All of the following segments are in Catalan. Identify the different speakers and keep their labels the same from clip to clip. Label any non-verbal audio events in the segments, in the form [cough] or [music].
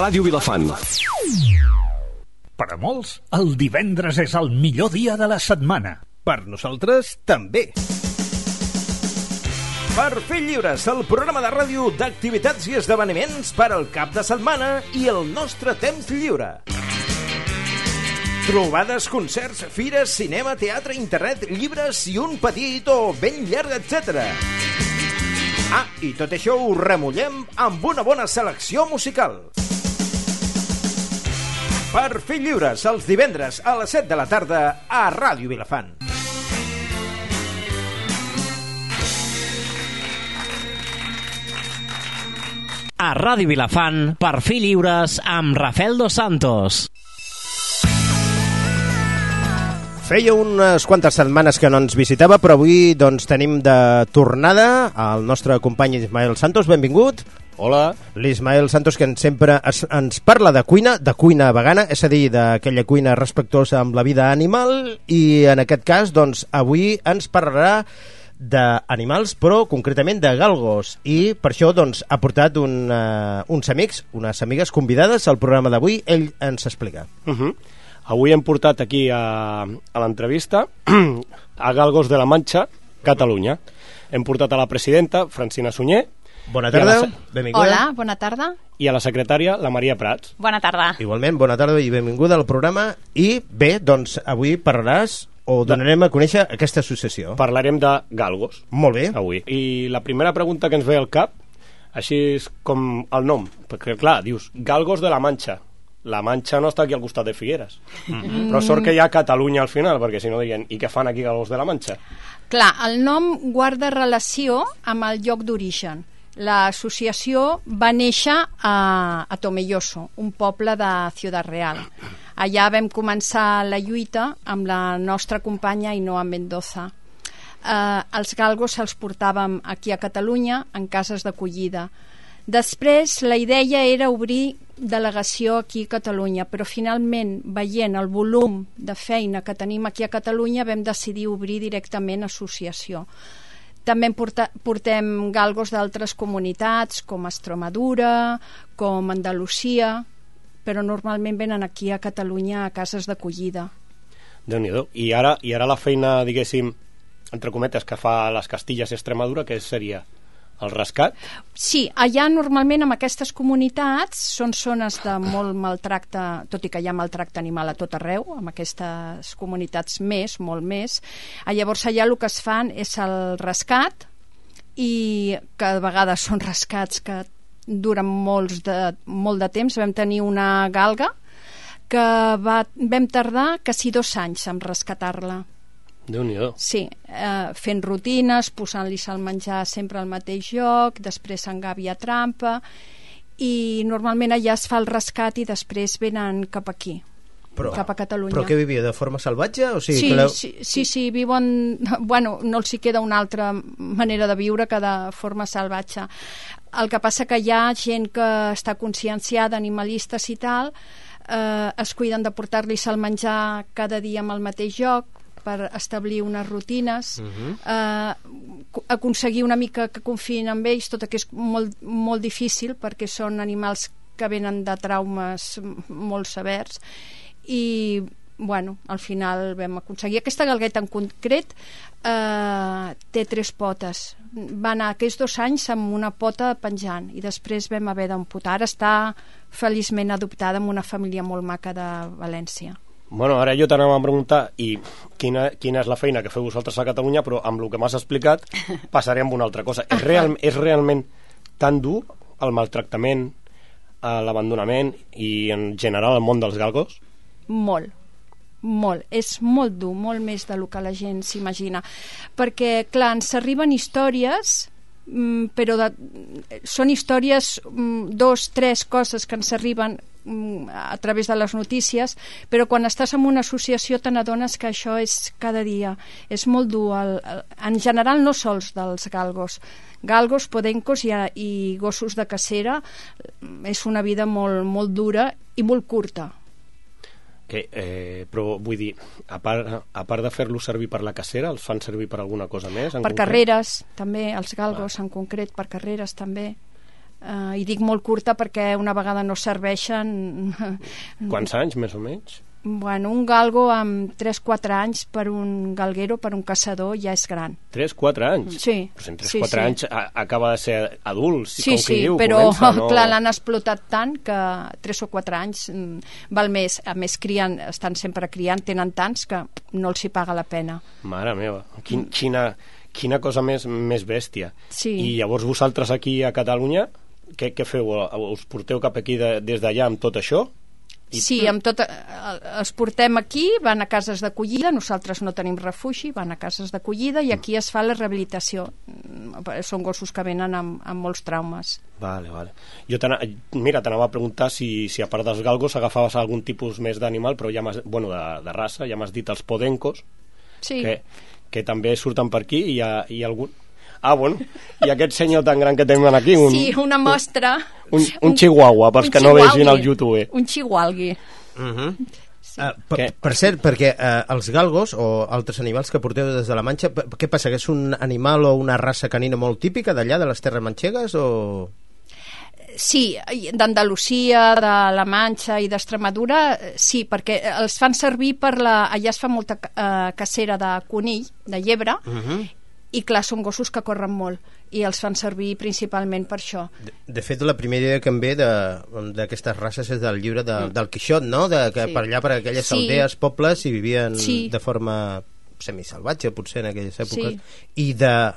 Speaker 1: Ràdio Vilafant.
Speaker 2: Per a molts, el divendres és el millor dia de la setmana.
Speaker 3: Per nosaltres, també. Per fer lliures, el programa de ràdio d'activitats i esdeveniments per al cap de setmana i el nostre temps lliure. Trobades, concerts, fires, cinema, teatre, internet, llibres i un petit o ben llarg, etc. Ah, i tot això ho remullem amb una bona selecció musical. Per fer lliures els divendres a les 7 de la tarda a Ràdio Vilafant.
Speaker 4: A Ràdio Vilafant, per fi lliures amb Rafael Dos Santos.
Speaker 3: Feia unes quantes setmanes que no ens visitava, però avui doncs, tenim de tornada el nostre company Ismael Santos. Benvingut.
Speaker 5: Hola.
Speaker 3: L'Ismael Santos, que sempre es, ens parla de cuina, de cuina vegana, és a dir, d'aquella cuina respectuosa amb la vida animal, i en aquest cas, doncs, avui ens parlarà d'animals, però concretament de galgos. I per això doncs, ha portat un, uh, uns amics, unes amigues convidades al programa d'avui. Ell ens explica.
Speaker 5: Uh -huh. Avui hem portat aquí a, a l'entrevista [clears throat] a Galgos de la Manxa, Catalunya. Hem portat a la presidenta, Francina Sunyer,
Speaker 3: Bona tarda,
Speaker 5: la-
Speaker 3: benvinguda.
Speaker 6: Hola, bona tarda.
Speaker 5: i a la secretària, la Maria Prats.
Speaker 6: Bona tarda.
Speaker 3: Igualment, bona tarda i benvinguda al programa. I bé, doncs avui parlaràs o donarem a conèixer aquesta associació.
Speaker 5: Parlarem de Galgos,
Speaker 3: Molt bé.
Speaker 5: avui. I la primera pregunta que ens ve al cap, així és com el nom, perquè clar, dius Galgos de la Manxa. La Manxa no està aquí al costat de Figueres. Però sort que hi ha Catalunya al final, perquè si no dirien, i què fan aquí Galgos de la Manxa?
Speaker 6: Clar, el nom guarda relació amb el lloc d'origen. L'associació va néixer a, a Tomelloso, un poble de Ciudad Real. Allà vam començar la lluita amb la nostra companya Inoa Mendoza. Eh, els galgos se'ls portàvem aquí a Catalunya en cases d'acollida. Després la idea era obrir delegació aquí a Catalunya, però finalment, veient el volum de feina que tenim aquí a Catalunya, vam decidir obrir directament associació. També porta, portem galgos d'altres comunitats, com Extremadura, com Andalusia, però normalment venen aquí a Catalunya a cases d'acollida.
Speaker 5: déu nhi I ara, I ara la feina, diguéssim, entre cometes, que fa les Castilles i Extremadura, que seria el rescat?
Speaker 6: Sí, allà normalment en aquestes comunitats són zones de molt maltracte, tot i que hi ha maltracte animal a tot arreu, amb aquestes comunitats més, molt més. Ah, Llavors allà el que es fan és el rescat i que de vegades són rescats que duren molts de, molt de temps. Vam tenir una galga que va, vam tardar quasi dos anys en rescatar-la.
Speaker 5: Déu nhi
Speaker 6: Sí, eh, fent rutines, posant-li el menjar sempre al mateix lloc, després en gàbia trampa, i normalment allà es fa el rescat i després venen cap aquí,
Speaker 3: Però,
Speaker 6: cap a Catalunya.
Speaker 3: però què vivia, de forma salvatge? O sigui,
Speaker 6: Sí,
Speaker 3: que la...
Speaker 6: sí, sí, sí, viuen... [laughs] Bueno, no els hi queda una altra manera de viure que de forma salvatge. El que passa que hi ha gent que està conscienciada, animalistes i tal, eh, es cuiden de portar-los el menjar cada dia amb el mateix lloc per establir unes rutines, uh -huh. eh, co- aconseguir una mica que confiïn en ells, tot que és molt, molt difícil perquè són animals que venen de traumes molt severs i bueno, al final vam aconseguir. Aquesta galgueta en concret eh, té tres potes. Va anar aquests dos anys amb una pota penjant i després vam haver d'amputar. Ara està feliçment adoptada amb una família molt maca de València.
Speaker 5: Bueno, ara jo t'anava a preguntar i quina, quina és la feina que feu vosaltres a Catalunya, però amb el que m'has explicat passaré amb una altra cosa. És, real, és realment tan dur el maltractament, eh, l'abandonament i en general el món dels galgos?
Speaker 6: Molt, molt. És molt dur, molt més del que la gent s'imagina. Perquè, clar, ens arriben històries mm, però de, són històries, mm, dos, tres coses que ens arriben a través de les notícies, però quan estàs en una associació te n'adones que això és cada dia. És molt dur. El, el, en general, no sols dels galgos. Galgos, podencos i, i gossos de cacera mm, és una vida molt, molt dura i molt curta.
Speaker 5: Que, eh, però vull dir, a part, a part de fer-los servir per la cacera, els fan servir per alguna cosa més? En
Speaker 6: per
Speaker 5: concret?
Speaker 6: carreres, també, els galgos en concret, per carreres també. Uh, I dic molt curta perquè una vegada no serveixen... [laughs]
Speaker 5: Quants anys, més o menys?
Speaker 6: Bueno, un galgo amb 3-4 anys per un galguero, per un caçador, ja és gran.
Speaker 5: 3-4 anys?
Speaker 6: Sí.
Speaker 5: Però si en 3-4
Speaker 6: sí, sí.
Speaker 5: anys a, acaba de ser adult, si,
Speaker 6: Sí,
Speaker 5: com
Speaker 6: sí,
Speaker 5: que diu,
Speaker 6: però
Speaker 5: comença, [laughs] no...
Speaker 6: clar, l'han explotat tant que 3 o 4 anys mm, val més. A més, crien, estan sempre criant, tenen tants que no els hi paga la pena.
Speaker 5: Mare meva, quin, quina, quina cosa més, més bèstia.
Speaker 6: Sí.
Speaker 5: I llavors vosaltres aquí a Catalunya, què, què feu? Us porteu cap aquí de, des d'allà amb tot això? I-
Speaker 6: Sí, amb tot, eh, els portem aquí, van a cases d'acollida, nosaltres no tenim refugi, van a cases d'acollida i aquí es fa la rehabilitació. Mm, Són gossos que venen amb, amb molts traumes.
Speaker 5: Vale, vale. Jo mira, t'anava a preguntar si, si a part dels galgos agafaves algun tipus més d'animal, però ja m'has... Bueno, de, de raça, ja m'has dit els podencos,
Speaker 6: Sí,
Speaker 5: que, que també surten per aquí i hi ha, hi ha algun... Ah, bueno, i aquest senyor tan gran que tenim aquí, un,
Speaker 6: sí una mostra...
Speaker 5: un, un chihuahua, pels
Speaker 6: un
Speaker 5: que no vegin el YouTube.
Speaker 6: Un chihuahua.
Speaker 3: Sí. Uh, per, per cert, perquè uh, els galgos o altres animals que porteu des de la Manxa, què passa, que és un animal o una raça canina molt típica d'allà, de les terres manxegues, o...?
Speaker 6: Sí, d'Andalusia, de la Manxa i d'Extremadura, sí, perquè els fan servir per la... Allà es fa molta eh, cacera de conill, de llebre, uh -huh. I clar, són gossos que corren molt, i els fan servir principalment per això.
Speaker 3: De, de fet, la primera idea que em ve de- d'aquestes races és del llibre de, del Quixot, no? De, que
Speaker 1: Sí.
Speaker 3: per allà, per aquelles
Speaker 6: Sí.
Speaker 3: aldees, pobles, i vivien
Speaker 6: Sí.
Speaker 3: de forma semisalvatge, potser, en aquelles èpoques.
Speaker 6: Sí.
Speaker 3: I de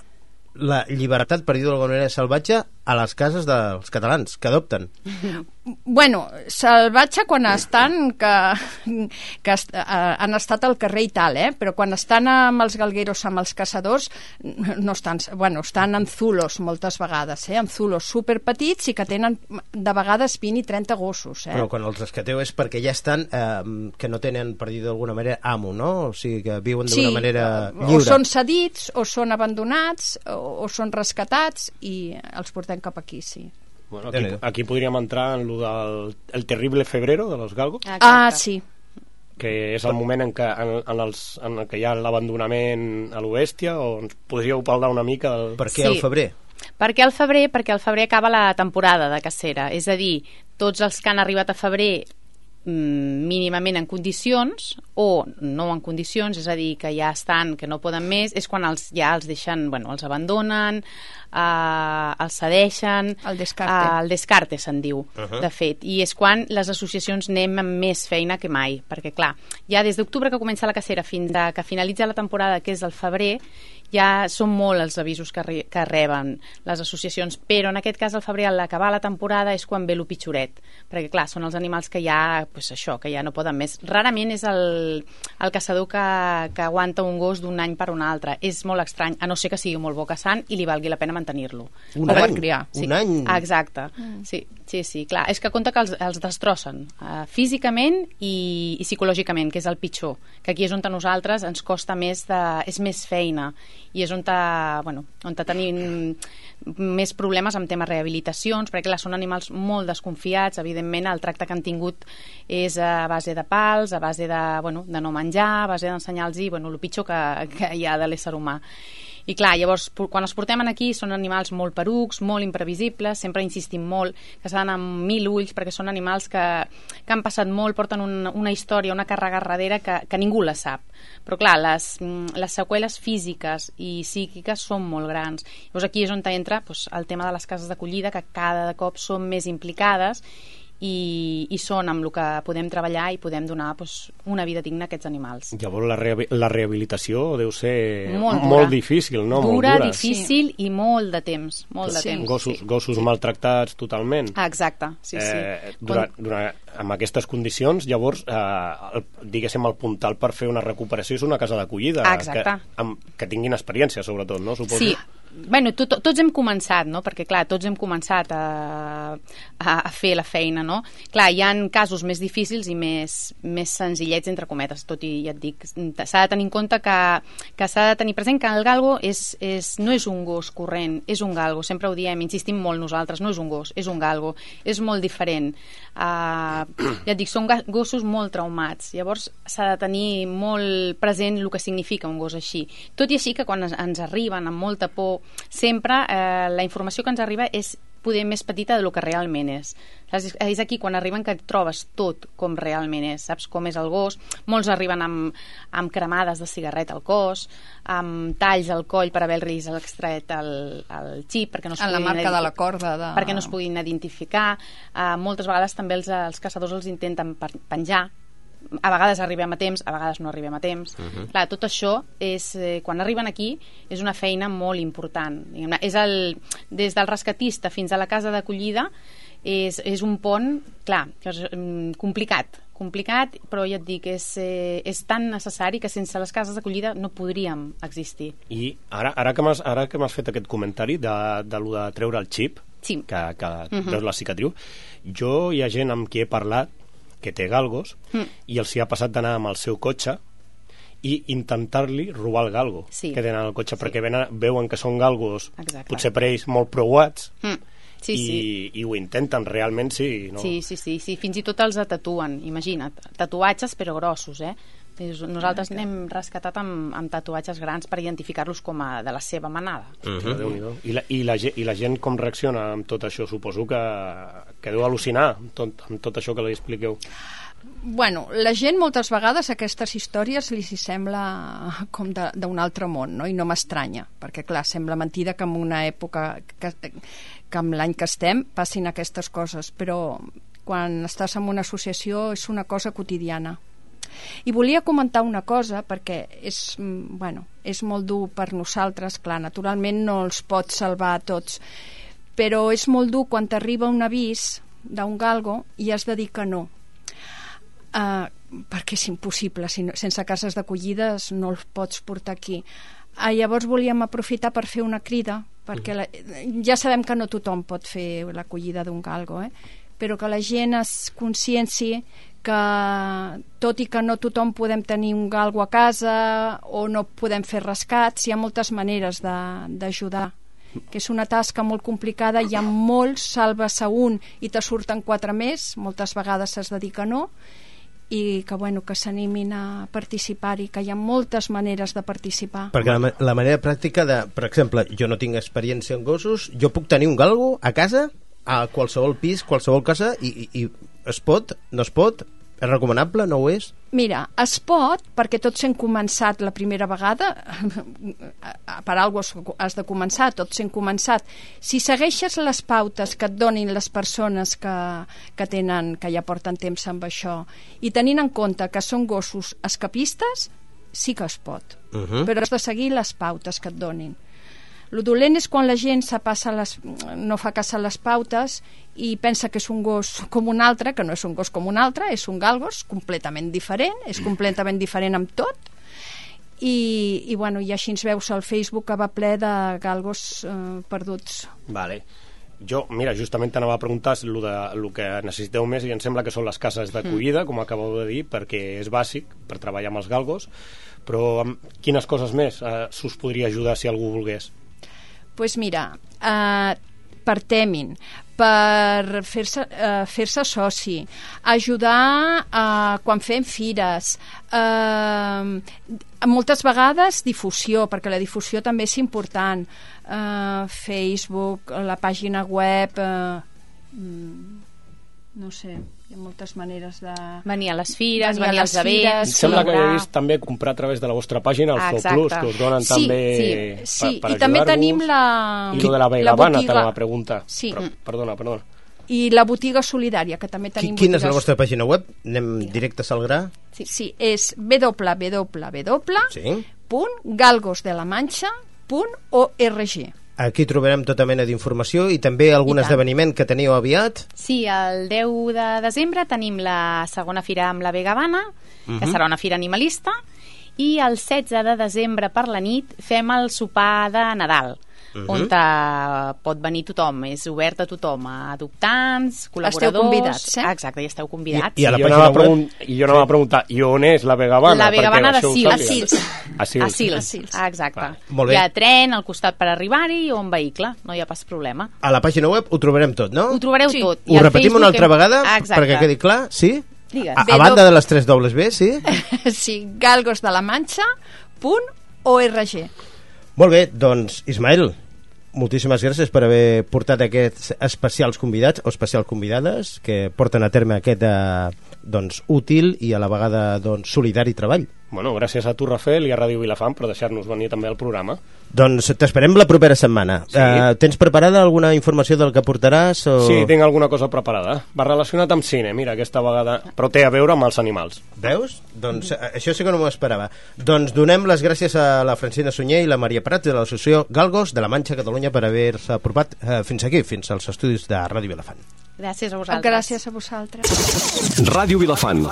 Speaker 3: la llibertat, per dir-ho d'alguna manera, salvatge a les cases dels catalans, que adopten.
Speaker 6: Bueno, salvatge quan estan que, que est, eh, han estat al carrer i tal, eh? però quan estan amb els galgueros, amb els caçadors, no estan, bueno, estan en zulos moltes vegades, eh? en zulos superpetits i que tenen de vegades 20 i 30 gossos. Eh?
Speaker 3: Però quan els rescateu és perquè ja estan, eh, que no tenen, per dir d'alguna manera, amo, no? O sigui, que viuen d'una manera
Speaker 6: o
Speaker 3: lliure.
Speaker 6: són cedits, o són abandonats, o, o són rescatats i els portem cap aquí, sí.
Speaker 5: Bueno, aquí, aquí podríem entrar en lo del el terrible febrero de los galgos,
Speaker 1: Exacte.
Speaker 6: Ah, sí.
Speaker 5: que és el moment en què, en, en, els, en el que hi ha l'abandonament a l'Oestia, o ens podríeu parlar una mica del...
Speaker 3: Per què
Speaker 1: Sí.
Speaker 3: al febrer?
Speaker 1: Per què al febrer? Perquè al febrer acaba la temporada de cacera. És a dir, tots els que han arribat a febrer mínimament en condicions o no en condicions, és a dir, que ja estan, que no poden més, és quan els, ja els deixen, bueno, els abandonen, eh, els cedeixen...
Speaker 6: El descarte.
Speaker 1: Eh, el descarte se'n diu, uh -huh. de fet. I és quan les associacions anem amb més feina que mai, perquè, clar, ja des d'octubre que comença la cacera fins a que finalitza la temporada, que és el febrer, ja són molt els avisos que, re que reben les associacions, però en aquest cas al febrer, a l'acabar la temporada, és quan ve lo pitjoret, perquè clar, són els animals que ja, pues això, que ja no poden més. Rarament és el, el caçador que, que aguanta un gos d'un any per un altre. És molt estrany, a no ser que sigui molt bo caçant i li valgui la pena mantenir-lo.
Speaker 3: Un
Speaker 6: O per
Speaker 3: any?
Speaker 6: criar.
Speaker 3: Un any?
Speaker 1: Exacte, sí, sí, sí, clar. És que compta que els, els destrossen uh, físicament i, i psicològicament, que és el pitjor. Que aquí és on a nosaltres ens costa més de... és més feina i és on, a, bueno, on a tenim més problemes amb temes rehabilitacions, perquè clar, són animals molt desconfiats, evidentment el tracte que han tingut és a base de pals, a base de, bueno, de no menjar, a base d'ensenyar-los bueno, el pitjor que, que hi ha de l'ésser humà. I clar, llavors, quan els portem aquí són animals molt perucs, molt imprevisibles, sempre insistim molt que s'ha d'anar amb mil ulls perquè són animals que, que han passat molt, porten un, una història, una càrrega darrere que, que ningú la sap. Però clar, les, mm, les seqüeles físiques i psíquiques són molt grans. Llavors aquí és on entra doncs, el tema de les cases d'acollida, que cada cop són més implicades i, i són amb el que podem treballar i podem donar doncs, una vida digna a aquests animals.
Speaker 5: Llavors la, rehabi- la rehabilitació deu ser
Speaker 1: Molt
Speaker 5: molt,
Speaker 1: dura.
Speaker 5: difícil, no?
Speaker 1: dura,
Speaker 5: molt dura.
Speaker 1: difícil i molt de temps. Molt de
Speaker 6: Sí.
Speaker 1: temps.
Speaker 5: Gossos,
Speaker 1: sí.
Speaker 5: gossos maltractats totalment.
Speaker 1: Ah, exacte, sí, sí.
Speaker 5: Eh, durant, durant, amb aquestes condicions, llavors, eh, el, diguéssim, el puntal per fer una recuperació és una casa d'acollida.
Speaker 1: Ah, exacte.
Speaker 5: Que, amb, que tinguin experiència, sobretot, no? Suposo.
Speaker 1: Sí, bueno, to, to, tots hem començat, no? Perquè, clar, tots hem començat a, a, a fer la feina, no? Clar, hi han casos més difícils i més, més senzillets, entre cometes, tot i, ja et dic, s'ha de tenir en compte que, que s'ha de tenir present que el galgo és, és, no és un gos corrent, és un galgo, sempre ho diem, insistim molt nosaltres, no és un gos, és un galgo, és molt diferent. Uh, ja et dic, són gossos molt traumats, llavors s'ha de tenir molt present el que significa un gos així. Tot i així que quan ens arriben amb molta por, sempre eh, la informació que ens arriba és poder més petita del que realment és. Saps? És aquí quan arriben que et trobes tot com realment és, saps com és el gos. Molts arriben amb, amb cremades de cigarret al cos, amb talls al coll per haver-los extret el, el xip perquè no es
Speaker 6: En la marca de la corda. De...
Speaker 1: perquè no es puguin identificar. Uh, moltes vegades també els, els caçadors els intenten penjar, a vegades arribem a temps, a vegades no arribem a temps. Uh -huh. Clar, tot això, és, eh, quan arriben aquí, és una feina molt important. Diguem-ne. És el, des del rescatista fins a la casa d'acollida, és, és un pont, clar, que és, mm, complicat, complicat, però ja et dic, és, eh, és tan necessari que sense les cases d'acollida no podríem existir.
Speaker 5: I ara, ara que m'has ara que m'has fet aquest comentari de, de, lo de treure el xip,
Speaker 1: Sí.
Speaker 5: que, que veus la cicatriu, jo hi ha gent amb qui he parlat que té galgos
Speaker 1: Mm.
Speaker 5: i els hi ha passat d'anar amb el seu cotxe i intentar-li robar el galgo
Speaker 1: Sí.
Speaker 5: que tenen al cotxe, perquè venen, veuen que són galgos,
Speaker 1: Exacte.
Speaker 5: potser per ells molt preuats,
Speaker 1: Mm. Sí,
Speaker 5: i,
Speaker 1: sí.
Speaker 5: i ho intenten, realment sí. No?
Speaker 1: Sí, sí, sí, sí, fins i tot els tatuen, imagina't. Tatuatges, però grossos, eh? És- Nosaltres n'hem rescatat amb, amb tatuatges grans per identificar-los com a de la seva manada.
Speaker 5: Uh -huh. I, la, i, la, I la gent com reacciona amb tot això? Suposo que, que deu al·lucinar amb tot, amb tot això que li expliqueu.
Speaker 6: Bueno, la gent moltes vegades aquestes històries li s'hi sembla com d'un altre món, no? I no m'estranya, perquè clar, sembla mentida que en una època que, que amb l'any que estem passin aquestes coses, però quan estàs en una associació és una cosa quotidiana. I volia comentar una cosa, perquè és, mm, bueno, és molt dur per nosaltres, clar, naturalment no els pots salvar a tots, però és molt dur quan t'arriba un avís d'un galgo i has de dir que no, uh, perquè és impossible, si no, sense cases d'acollides no els pots portar aquí. Uh, llavors volíem aprofitar per fer una crida, perquè la, ja sabem que no tothom pot fer l'acollida d'un galgo, eh? però que la gent es conscienci que tot i que no tothom podem tenir un galgo a casa o no podem fer rescats, hi ha moltes maneres de- d'ajudar que és una tasca molt complicada, hi ha molts, salves a un i te surten quatre més, moltes vegades es dedica no, i que, bueno, que s'animin a participar-hi, que hi ha moltes maneres de participar.
Speaker 3: Perquè la, la manera pràctica de... Per exemple, jo no tinc experiència en gossos, jo puc tenir un galgo a casa, a qualsevol pis, qualsevol casa, i, i, i es pot, no es pot, és recomanable, no ho és?
Speaker 6: Mira, es pot, perquè tots hem començat la primera vegada, [laughs] per alguna cosa has de començar, tots hem començat. Si segueixes les pautes que et donin les persones que, que, tenen, que ja porten temps amb això, i tenint en compte que són gossos escapistes, sí que es pot.
Speaker 3: Uh -huh.
Speaker 6: Però has de seguir les pautes que et donin. Lo dolent és quan la gent se passa les, no fa cas a les pautes i pensa que és un gos com un altre, que no és un gos com un altre, és un galgos completament diferent, és completament diferent amb tot, i, i, bueno, i així ens veus al Facebook que va ple de galgos eh, perduts.
Speaker 5: Vale. Jo, mira, justament t'anava a preguntar lo, de, lo que necessiteu més i em sembla que són les cases d'acollida, com acabeu de dir, perquè és bàsic per treballar amb els galgos, però amb quines coses més eh, s'us podria ajudar si algú volgués?
Speaker 6: Pues mira, eh, per Temin, per fer-se eh, fer soci, ajudar eh, quan fem fires, eh, moltes vegades difusió, perquè la difusió també és important, eh, Facebook, la pàgina web, eh, mm, no sé, hi ha moltes maneres de...
Speaker 1: Venir a les fires,
Speaker 6: Venir
Speaker 1: venir, als events...
Speaker 5: Em sembla que he vist també comprar a través de la vostra pàgina el
Speaker 1: Ah, exacte.
Speaker 5: Plus, que us donen
Speaker 6: Sí,
Speaker 5: també
Speaker 6: sí, sí,
Speaker 5: per, per
Speaker 6: i també tenim la-
Speaker 5: I lo de la
Speaker 6: la
Speaker 5: Vegabana
Speaker 6: botiga.
Speaker 5: t'anava a preguntar.
Speaker 6: Sí.
Speaker 5: Però, perdona, perdona.
Speaker 6: I la botiga solidària, que també
Speaker 3: Qui,
Speaker 6: tenim
Speaker 3: quina és la
Speaker 6: botigues-
Speaker 3: vostra pàgina web? Anem directe a Salgrà?
Speaker 6: Sí, sí és www.
Speaker 3: Sí. Aquí trobarem tota mena d'informació i també algun
Speaker 1: I tant.
Speaker 3: esdeveniment que teniu aviat.
Speaker 1: Sí, el 10 de desembre tenim la segona fira amb la Vegabana, que serà una fira animalista, i el 16 de desembre per la nit fem el sopar de Nadal, on eh, pot venir tothom, és obert a tothom, a adoptants, col·laboradors...
Speaker 6: convidats, eh?
Speaker 1: Exacte, ja esteu convidats.
Speaker 3: I a la
Speaker 5: I jo
Speaker 3: pàgina
Speaker 5: anava pregun i jo anava a preguntar, i on és la Vegabana?
Speaker 1: La
Speaker 5: Perquè
Speaker 1: Vegabana de Sils.
Speaker 6: A Sils.
Speaker 5: A Sils.
Speaker 1: A Sils,
Speaker 6: A Sils.
Speaker 1: Exacte.
Speaker 5: Vale.
Speaker 3: Molt bé.
Speaker 1: Hi ha tren al costat per arribar-hi o en vehicle, no hi ha pas problema.
Speaker 3: A la pàgina web ho trobarem tot, no?
Speaker 1: Ho trobareu
Speaker 6: Sí.
Speaker 1: tot.
Speaker 3: Ho repetim
Speaker 1: Facebook
Speaker 3: una altra vegada
Speaker 1: Exacte.
Speaker 3: perquè quedi clar, sí?
Speaker 1: Digues.
Speaker 3: A, a banda de les tres dobles B, sí? [laughs]
Speaker 6: sí, galgosdelamanxa.org
Speaker 3: Molt bé, doncs, Ismael, moltíssimes gràcies per haver portat aquests especials convidats o especial convidades que porten a terme aquest eh, doncs, útil i a la vegada doncs, solidari treball.
Speaker 5: Bueno, gràcies a tu, Rafel, i a Ràdio Vilafant per deixar-nos venir també al programa.
Speaker 3: Doncs t'esperem la propera setmana.
Speaker 5: Sí.
Speaker 3: Eh, tens preparada alguna informació del que portaràs? O...
Speaker 5: Sí, tinc alguna cosa preparada. Va relacionat amb cine, mira, aquesta vegada, però té a veure amb els animals.
Speaker 3: Veus? Doncs eh, això sí que no m'ho esperava. Doncs donem les gràcies a la Francina Sunyer i la Maria Prat de l'associació Galgos de la Manxa Catalunya per haver-se apropat eh, fins aquí, fins als estudis de Ràdio Vilafant.
Speaker 1: Gràcies a vosaltres.
Speaker 6: Gràcies a vosaltres.
Speaker 7: Ràdio Vilafant.